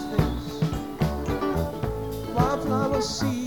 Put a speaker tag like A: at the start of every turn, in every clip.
A: things. Wildflower see?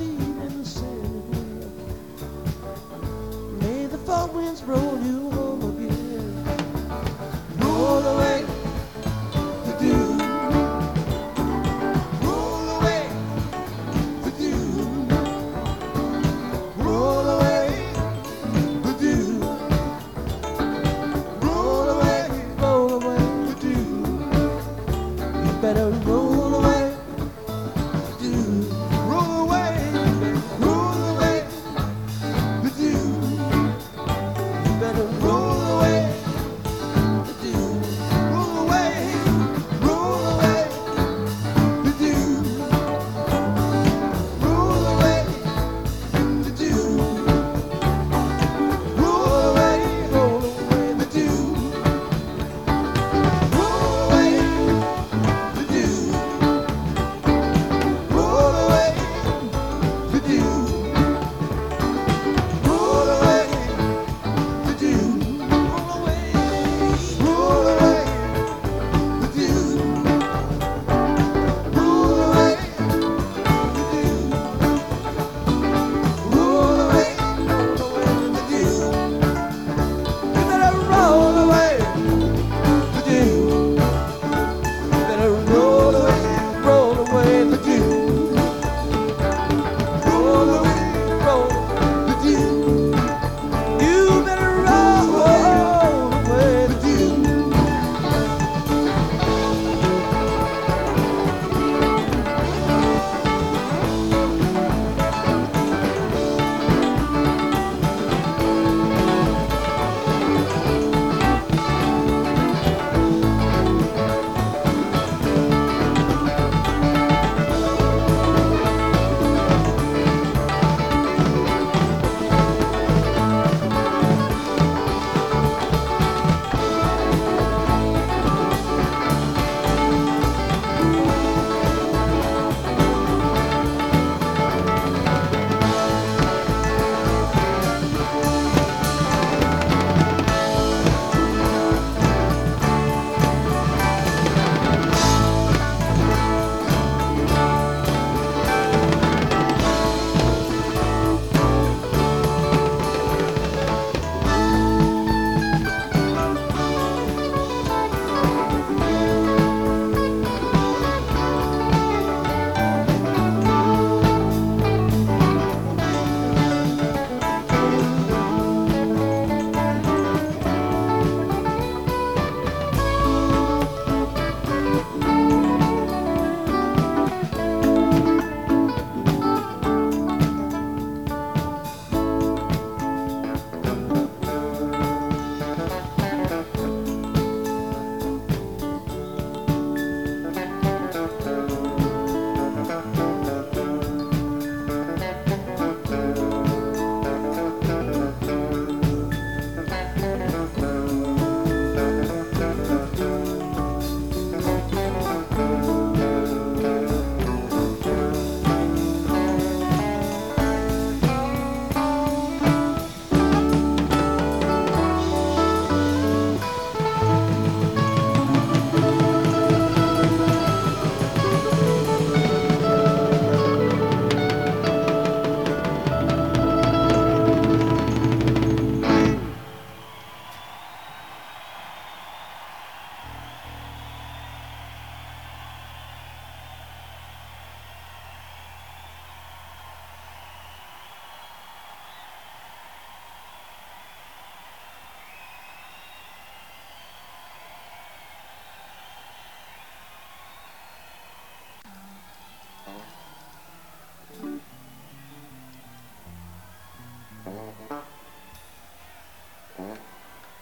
A: Love